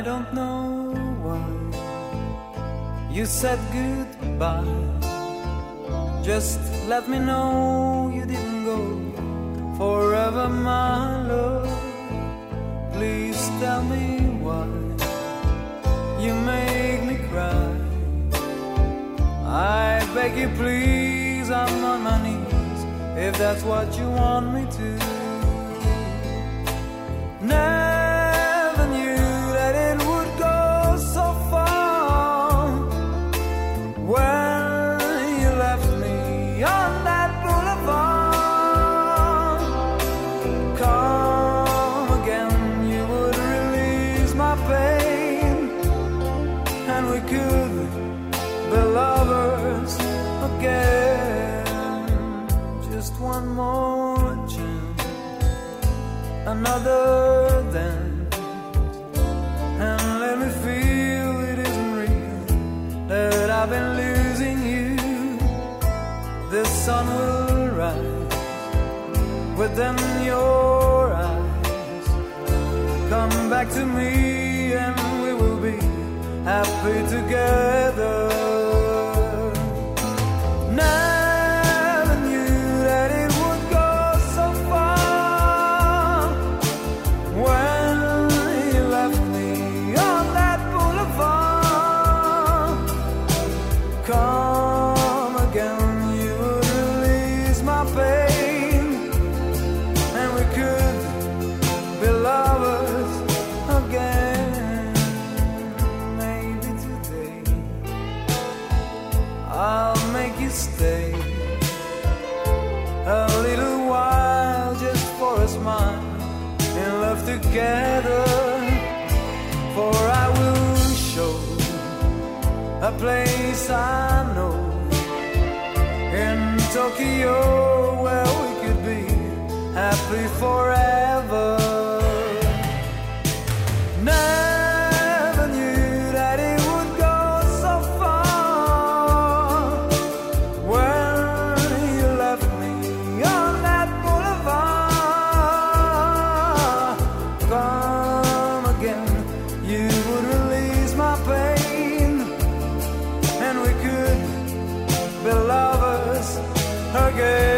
I don't know why you said goodbye. Just let me know you didn't go forever, my love. Please tell me why you make me cry. I beg you, please, I'm on my knees if that's what you want me to. Never again. Just one more chance, another dance, and let me feel it isn't real that I've been losing you. The sun will rise within your eyes. Come back to me, and we will be happy together. Stay a little while just for a smile and love together. For I will show a place I know in Tokyo where we could be happy forever. Never again.